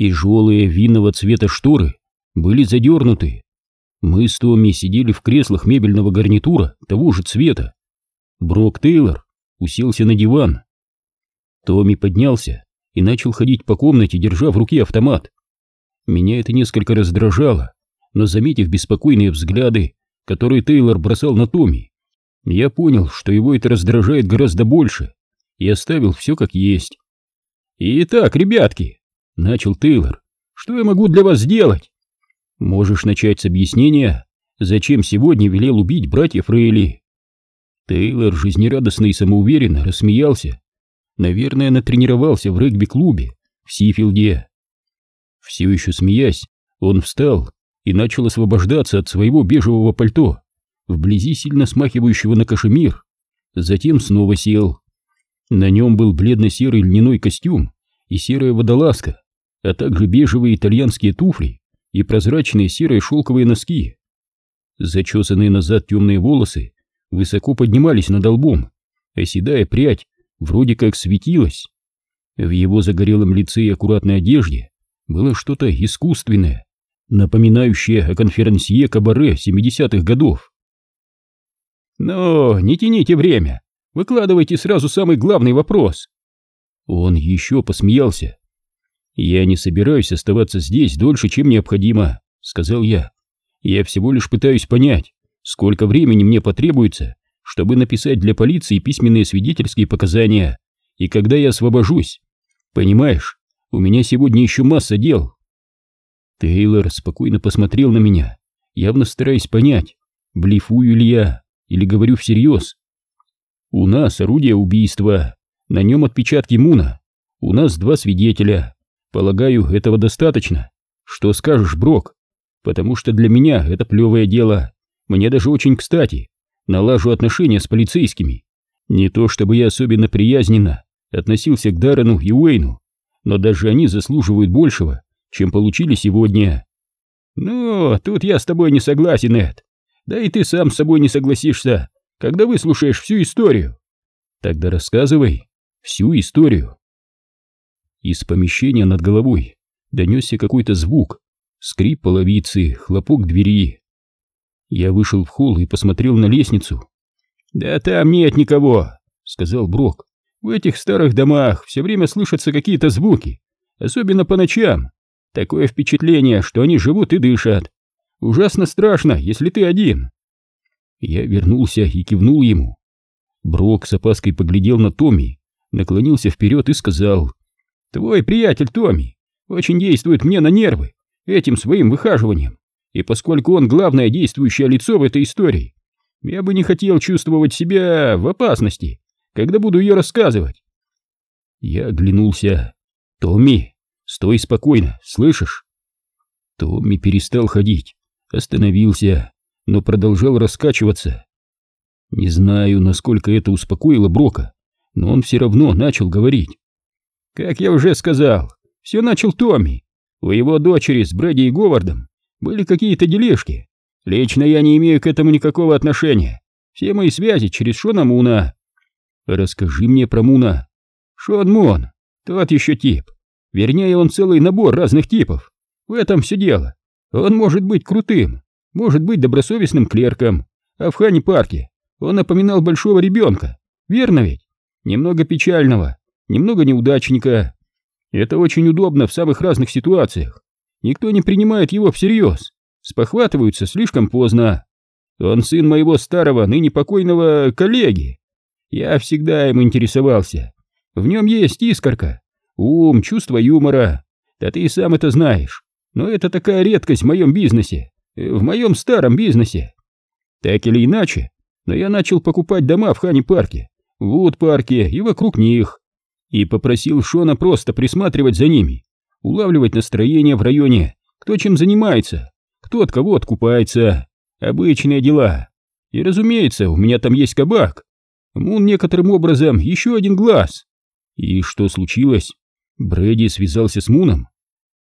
Тяжелые винного цвета шторы были задернуты. Мы с Томми сидели в креслах мебельного гарнитура того же цвета. Брок Тейлор уселся на диван. Томми поднялся и начал ходить по комнате, держа в руке автомат. Меня это несколько раздражало, но заметив беспокойные взгляды, которые Тейлор бросал на Томми, я понял, что его это раздражает гораздо больше, и оставил все как есть. «Итак, ребятки», — начал Тейлор, — «что я могу для вас сделать?» «Можешь начать с объяснения, зачем сегодня велел убить братьев Рейли?» Тейлор жизнерадостно и самоуверенно рассмеялся. Наверное, натренировался в регби-клубе в Сифилде. Все еще смеясь, он встал и начал освобождаться от своего бежевого пальто, вблизи сильно смахивающего на кашемир. Затем снова сел. На нем был бледно-серый льняной костюм и серая водолазка, а также бежевые итальянские туфли и прозрачные серые шелковые носки. Зачесанные назад темные волосы высоко поднимались над лбом, а седая прядь вроде как светилась. В его загорелом лице и аккуратной одежде было что-то искусственное, напоминающее о конферансье кабаре 70-х годов. «Но не тяните время, выкладывайте сразу самый главный вопрос». Он еще посмеялся. «Я не собираюсь оставаться здесь дольше, чем необходимо», — сказал я. «Я всего лишь пытаюсь понять, сколько времени мне потребуется, чтобы написать для полиции письменные свидетельские показания, и когда я освобожусь. Понимаешь, у меня сегодня еще масса дел. Тейлор спокойно посмотрел на меня, явно стараясь понять, блефую ли я или говорю всерьез. У нас орудие убийства, на нем отпечатки Муна, у нас два свидетеля. Полагаю, этого достаточно. Что скажешь, Брок? Потому что для меня это плевое дело. Мне даже очень кстати налажу отношения с полицейскими. Не то чтобы я особенно приязненно относился к Даррену и Уэйну, но даже они заслуживают большего, чем получили сегодня. Ну, тут я с тобой не согласен, Эд. Да и ты сам с собой не согласишься, когда выслушаешь всю историю. Тогда рассказывай всю историю. Из помещения над головой донесся какой-то звук, скрип половицы, хлопок двери. Я вышел в холл и посмотрел на лестницу. «Да там нет никого», — сказал Брок. «В этих старых домах все время слышатся какие-то звуки, особенно по ночам. Такое впечатление, что они живут и дышат. Ужасно страшно, если ты один». Я вернулся и кивнул ему. Брок с опаской поглядел на Томми, наклонился вперед и сказал. «Твой приятель Томми очень действует мне на нервы этим своим выхаживанием. И поскольку он главное действующее лицо в этой истории, я бы не хотел чувствовать себя в опасности, когда буду ее рассказывать. Я оглянулся. «Томми, стой спокойно, слышишь?» Томми перестал ходить, остановился, но продолжал раскачиваться. Не знаю, насколько это успокоило Брока, но он все равно начал говорить. «Как я уже сказал, все начал Томми. У его дочери с Брэди и Говардом были какие-то дележки. Лично я не имею к этому никакого отношения. Все мои связи через Шона Муна. Расскажи мне про Муна. Шон Мун, тот еще тип. Вернее, он целый набор разных типов. В этом все дело. Он может быть крутым, может быть добросовестным клерком, а в Хане Парке он напоминал большого ребенка. Верно ведь? Немного печального, немного неудачника. Это очень удобно в самых разных ситуациях. Никто не принимает его всерьез, спохватываются слишком поздно. Он сын моего старого, ныне покойного коллеги. Я всегда им интересовался. В нем есть искорка, ум, чувство юмора. Да ты и сам это знаешь. Но это такая редкость в моем бизнесе, в моем старом бизнесе. Так или иначе, но я начал покупать дома в Хани-парке, в Вуд-парке и вокруг них. И попросил Шона просто присматривать за ними улавливать настроение в районе, кто чем занимается, кто от кого откупается. Обычные дела. И разумеется, у меня там есть кабак. Мун некоторым образом еще один глаз. И что случилось? Брэди связался с Муном.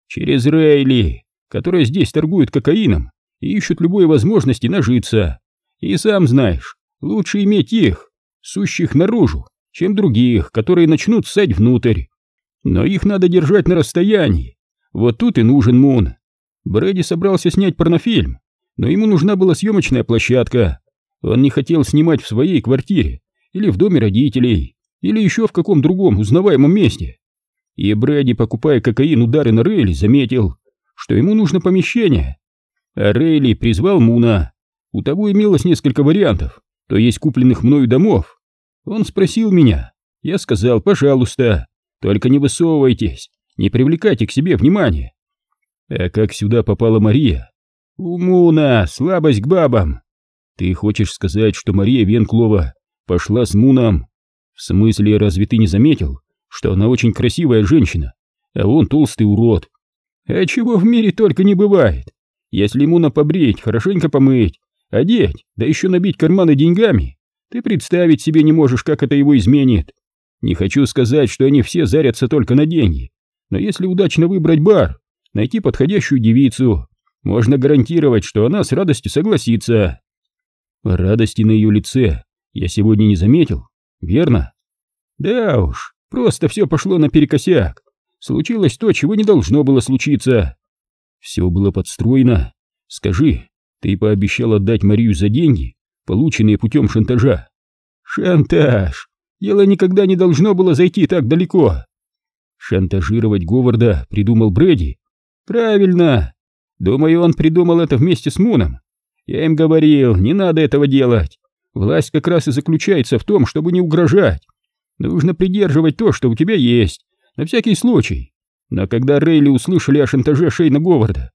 Через Рейли, которая здесь торгует кокаином и ищут любой возможности нажиться. И сам знаешь, лучше иметь их, сущих наружу, чем других, которые начнут ссать внутрь но их надо держать на расстоянии, Вот тут и нужен Мун. Брэди собрался снять порнофильм, но ему нужна была съемочная площадка. Он не хотел снимать в своей квартире или в доме родителей, или еще в каком другом узнаваемом месте. И Брэди, покупая кокаин удары на Рейли, заметил, что ему нужно помещение. А Рейли призвал Муна. У того имелось несколько вариантов, то есть купленных мною домов. Он спросил меня. Я сказал, пожалуйста, только не высовывайтесь, не привлекайте к себе внимания. А как сюда попала Мария? У Муна слабость к бабам. Ты хочешь сказать, что Мария Венклова пошла с Муном? В смысле, разве ты не заметил, что она очень красивая женщина, а он толстый урод? А чего в мире только не бывает. Если Муна побрить, хорошенько помыть, одеть, да еще набить карманы деньгами, ты представить себе не можешь, как это его изменит. Не хочу сказать, что они все зарятся только на деньги, но если удачно выбрать бар, найти подходящую девицу, можно гарантировать, что она с радостью согласится. Радости на ее лице я сегодня не заметил, верно? Да уж, просто все пошло наперекосяк. Случилось то, чего не должно было случиться. Все было подстроено. Скажи, ты пообещал отдать Марию за деньги, полученные путем шантажа? Шантаж! Дело никогда не должно было зайти так далеко. Шантажировать Говарда придумал Брэди. Правильно. Думаю, он придумал это вместе с Муном. Я им говорил, не надо этого делать. Власть как раз и заключается в том, чтобы не угрожать. Нужно придерживать то, что у тебя есть, на всякий случай. Но когда Рейли услышали о шантаже Шейна Говарда,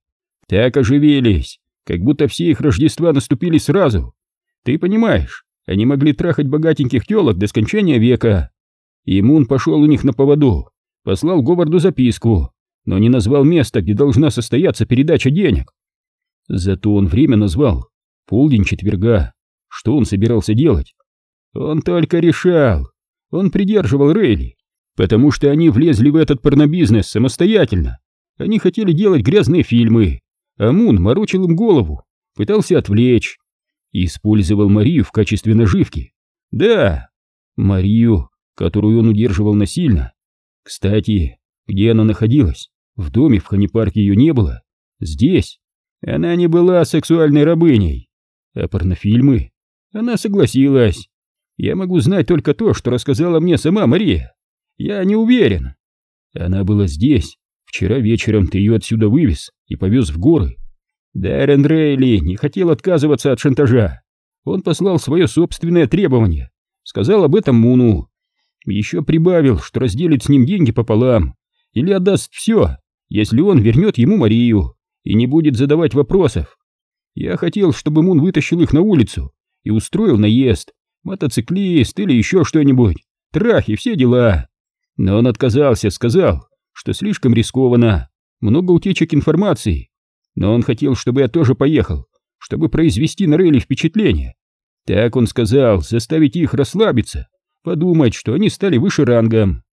так оживились, как будто все их Рождества наступили сразу. Ты понимаешь, они могли трахать богатеньких телок до скончания века. И Мун пошел у них на поводу, послал Говарду записку, но не назвал место, где должна состояться передача денег. Зато он время назвал, полдень четверга. Что он собирался делать? Он только решал. Он придерживал Рейли, потому что они влезли в этот порнобизнес самостоятельно. Они хотели делать грязные фильмы, а Мун морочил им голову, пытался отвлечь. Использовал Марию в качестве наживки. Да, Марию, которую он удерживал насильно. Кстати, где она находилась? В доме в Ханипарке ее не было. Здесь. Она не была сексуальной рабыней. А порнофильмы? Она согласилась. Я могу знать только то, что рассказала мне сама Мария. Я не уверен. Она была здесь. Вчера вечером ты ее отсюда вывез и повез в горы. Дэрен Рейли не хотел отказываться от шантажа. Он послал свое собственное требование. Сказал об этом Муну. Еще прибавил, что разделит с ним деньги пополам. Или отдаст все, если он вернет ему Марию и не будет задавать вопросов. Я хотел, чтобы Мун вытащил их на улицу и устроил наезд. Мотоциклист или еще что-нибудь. Трахи, все дела. Но он отказался, сказал, что слишком рискованно. Много утечек информации но он хотел, чтобы я тоже поехал, чтобы произвести на Рейли впечатление. Так он сказал, заставить их расслабиться, подумать, что они стали выше рангом.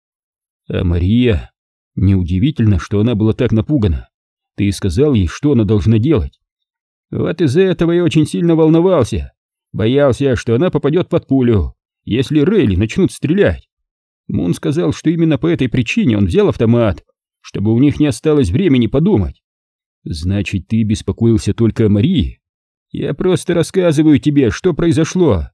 А Мария... Неудивительно, что она была так напугана. Ты сказал ей, что она должна делать. Вот из-за этого я очень сильно волновался. Боялся, что она попадет под пулю, если Рейли начнут стрелять. Мун сказал, что именно по этой причине он взял автомат, чтобы у них не осталось времени подумать. Значит, ты беспокоился только о Марии? Я просто рассказываю тебе, что произошло.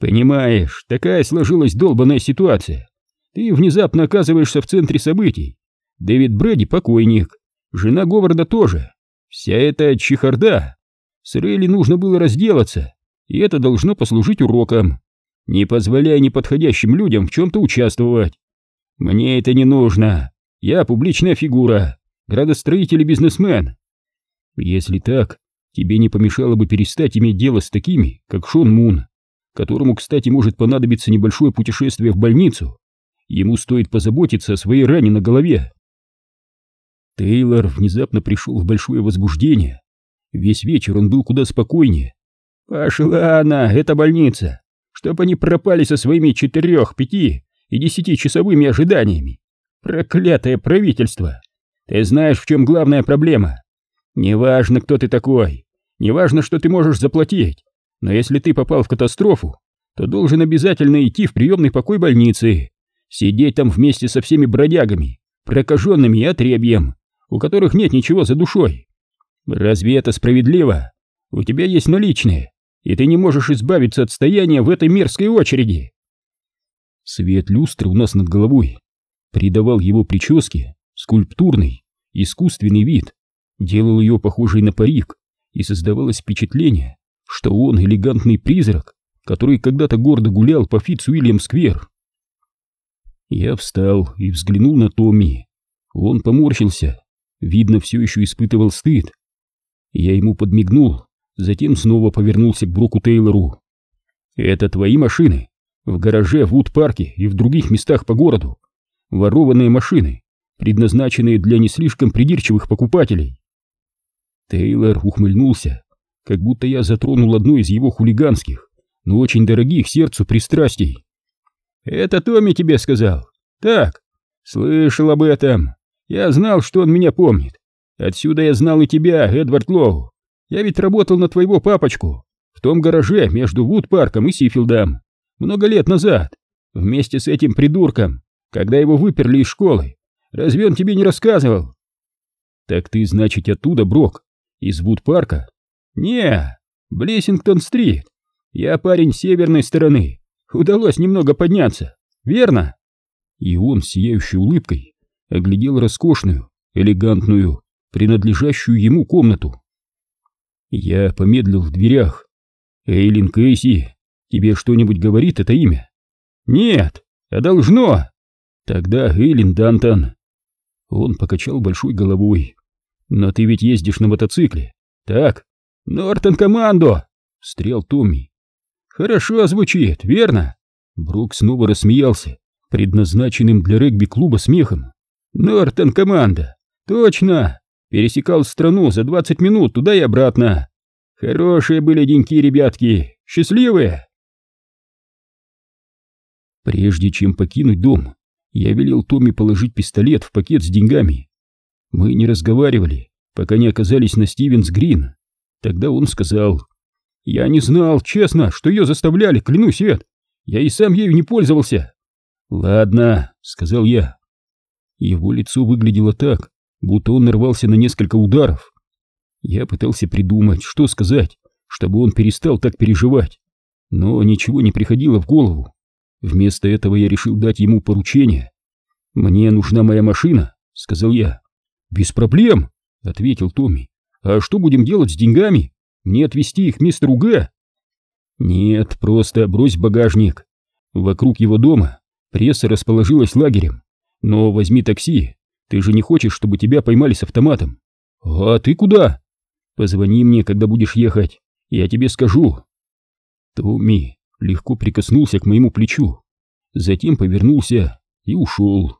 Понимаешь, такая сложилась долбанная ситуация. Ты внезапно оказываешься в центре событий. Дэвид Брэди покойник, жена Говарда тоже. Вся эта чехарда. С Рейли нужно было разделаться, и это должно послужить уроком. Не позволяй неподходящим людям в чем-то участвовать. Мне это не нужно. Я публичная фигура градостроитель и бизнесмен. Если так, тебе не помешало бы перестать иметь дело с такими, как Шон Мун, которому, кстати, может понадобиться небольшое путешествие в больницу. Ему стоит позаботиться о своей ране на голове. Тейлор внезапно пришел в большое возбуждение. Весь вечер он был куда спокойнее. «Пошла она, эта больница, чтоб они пропали со своими четырех, пяти и десятичасовыми ожиданиями. Проклятое правительство! Ты знаешь, в чем главная проблема? Неважно, кто ты такой, неважно, что ты можешь заплатить, но если ты попал в катастрофу, то должен обязательно идти в приемный покой больницы, сидеть там вместе со всеми бродягами, прокаженными и отребьем, у которых нет ничего за душой. Разве это справедливо? У тебя есть наличные, и ты не можешь избавиться от стояния в этой мерзкой очереди. Свет люстры у нас над головой придавал его прическе скульптурный, искусственный вид, делал ее похожей на парик, и создавалось впечатление, что он элегантный призрак, который когда-то гордо гулял по Фитц-Уильям-сквер. Я встал и взглянул на Томми. Он поморщился, видно, все еще испытывал стыд. Я ему подмигнул, затем снова повернулся к Броку Тейлору. «Это твои машины? В гараже, в Вуд-парке и в других местах по городу. Ворованные машины, предназначенные для не слишком придирчивых покупателей». Тейлор ухмыльнулся, как будто я затронул одно из его хулиганских, но очень дорогих сердцу пристрастий. «Это Томми тебе сказал? Так, слышал об этом. Я знал, что он меня помнит. Отсюда я знал и тебя, Эдвард Лоу. Я ведь работал на твоего папочку в том гараже между Вуд-парком и Сифилдом много лет назад, вместе с этим придурком, когда его выперли из школы. Разве он тебе не рассказывал? Так ты, значит, оттуда, Брок, из Вуд-парка? Не, Блессингтон-стрит. Я парень с северной стороны. Удалось немного подняться, верно? И он, сияющей улыбкой, оглядел роскошную, элегантную, принадлежащую ему комнату. Я помедлил в дверях. Эйлин Кейси, тебе что-нибудь говорит это имя? Нет, а должно. Тогда Эйлин Дантон. Он покачал большой головой. Но ты ведь ездишь на мотоцикле, так? Нортон Командо! Встрял Томми. Хорошо звучит, верно? Брук снова рассмеялся, предназначенным для регби-клуба смехом. Нортон Команда! Точно! Пересекал страну за 20 минут туда и обратно. Хорошие были деньки, ребятки. Счастливые. Прежде чем покинуть дом, я велел Томми положить пистолет в пакет с деньгами. Мы не разговаривали, пока не оказались на Стивенс Грин. Тогда он сказал, «Я не знал, честно, что ее заставляли, клянусь, Эд. Я и сам ею не пользовался». «Ладно», — сказал я. Его лицо выглядело так, будто он нарвался на несколько ударов. Я пытался придумать, что сказать, чтобы он перестал так переживать, но ничего не приходило в голову. Вместо этого я решил дать ему поручение. «Мне нужна моя машина», — сказал я. «Без проблем», — ответил Томми. «А что будем делать с деньгами? Мне отвезти их мистеру Г?» «Нет, просто брось багажник. Вокруг его дома пресса расположилась лагерем. Но возьми такси, ты же не хочешь, чтобы тебя поймали с автоматом? А ты куда? Позвони мне, когда будешь ехать, я тебе скажу. Томми легко прикоснулся к моему плечу, затем повернулся и ушел.